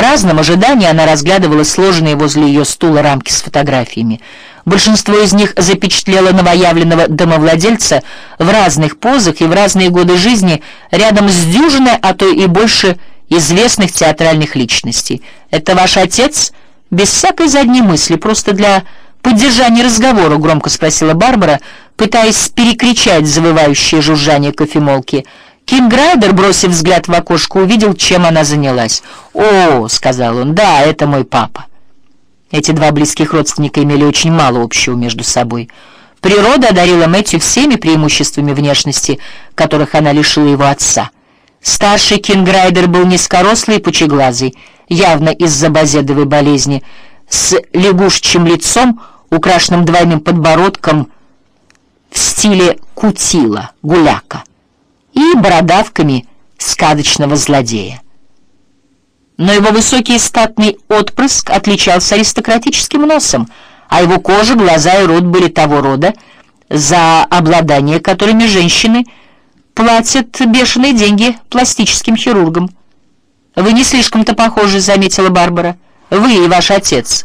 праздном ожидании она разглядывала сложенные возле ее стула рамки с фотографиями. Большинство из них запечатлело новоявленного домовладельца в разных позах и в разные годы жизни рядом с дюжиной, а то и больше известных театральных личностей. «Это ваш отец?» Без всякой задней мысли, просто для поддержания разговора, громко спросила Барбара, пытаясь перекричать завывающее жужжание кофемолки. Кинграйдер, бросив взгляд в окошко, увидел, чем она занялась. «О», — сказал он, — «да, это мой папа». Эти два близких родственника имели очень мало общего между собой. Природа одарила Мэтью всеми преимуществами внешности, которых она лишила его отца. Старший Кинграйдер был низкорослый и пучеглазый, явно из-за базедовой болезни, с лягушечьим лицом, украшенным двойным подбородком в стиле кутила, гуляка, и бородавками сказочного злодея но его высокий статный отпрыск отличался аристократическим носом, а его кожа, глаза и рот были того рода, за обладание которыми женщины платят бешеные деньги пластическим хирургам. «Вы не слишком-то похожи», — заметила Барбара. «Вы и ваш отец».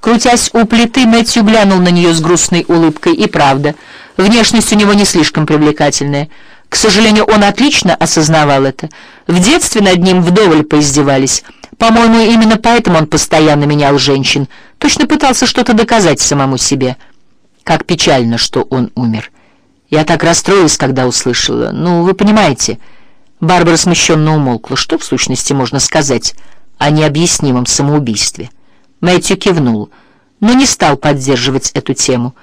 Крутясь у плиты, Мэтью глянул на нее с грустной улыбкой, и правда, внешность у него не слишком привлекательная — к сожалению, он отлично осознавал это. В детстве над ним вдоволь поиздевались. По-моему, именно поэтому он постоянно менял женщин. Точно пытался что-то доказать самому себе. Как печально, что он умер. Я так расстроилась, когда услышала. Ну, вы понимаете. Барбара смущенно умолкла. Что, в сущности, можно сказать о необъяснимом самоубийстве? Мэтью кивнул, но не стал поддерживать эту тему.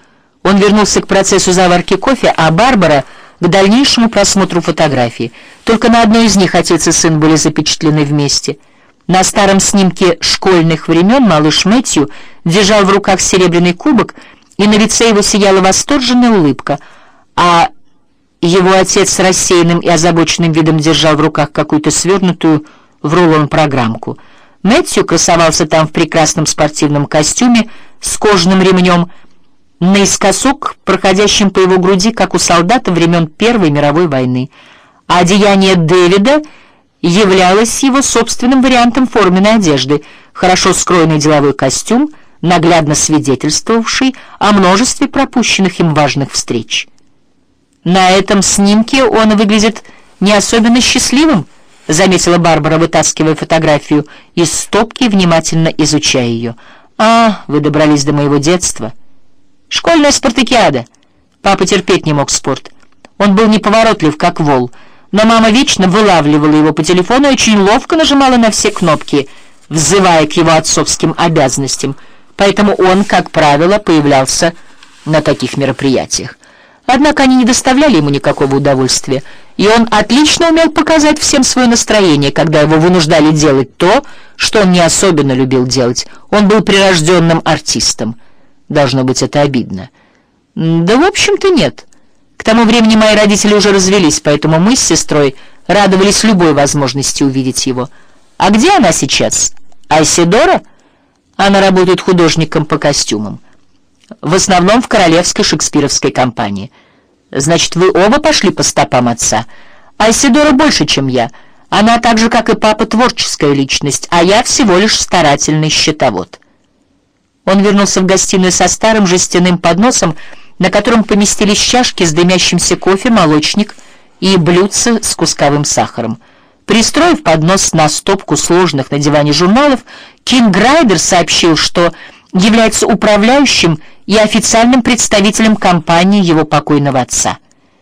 Он вернулся к процессу заварки кофе, а Барбара к дальнейшему просмотру фотографий. Только на одной из них отец и сын были запечатлены вместе. На старом снимке школьных времен малыш Мэтью держал в руках серебряный кубок, и на лице его сияла восторженная улыбка, а его отец с рассеянным и озабоченным видом держал в руках какую-то свернутую в рулон программку. Мэтью красовался там в прекрасном спортивном костюме с кожаным ремнем, наискосок, проходящим по его груди, как у солдата времен Первой мировой войны. А одеяние Дэвида являлось его собственным вариантом форменной одежды, хорошо скроенный деловой костюм, наглядно свидетельствовавший о множестве пропущенных им важных встреч. На этом снимке он выглядит не особенно счастливым, заметила Барбара, вытаскивая фотографию из стопки, внимательно изучая ее. «А, вы добрались до моего детства». Школьная спартакиада. Папа терпеть не мог спорт. Он был неповоротлив, как вол, но мама вечно вылавливала его по телефону и очень ловко нажимала на все кнопки, взывая к его отцовским обязанностям, поэтому он, как правило, появлялся на таких мероприятиях. Однако они не доставляли ему никакого удовольствия, и он отлично умел показать всем свое настроение, когда его вынуждали делать то, что он не особенно любил делать. Он был прирожденным артистом. Должно быть, это обидно. Да, в общем-то, нет. К тому времени мои родители уже развелись, поэтому мы с сестрой радовались любой возможности увидеть его. А где она сейчас? Айседора? Она работает художником по костюмам. В основном в Королевской шекспировской компании. Значит, вы оба пошли по стопам отца? Айседора больше, чем я. Она так же, как и папа, творческая личность, а я всего лишь старательный счетовод. Он вернулся в гостиную со старым жестяным подносом, на котором поместились чашки с дымящимся кофе, молочник и блюдце с кусковым сахаром. Пристроив поднос на стопку сложных на диване журналов, Кинг Грайдер сообщил, что является управляющим и официальным представителем компании его покойного отца.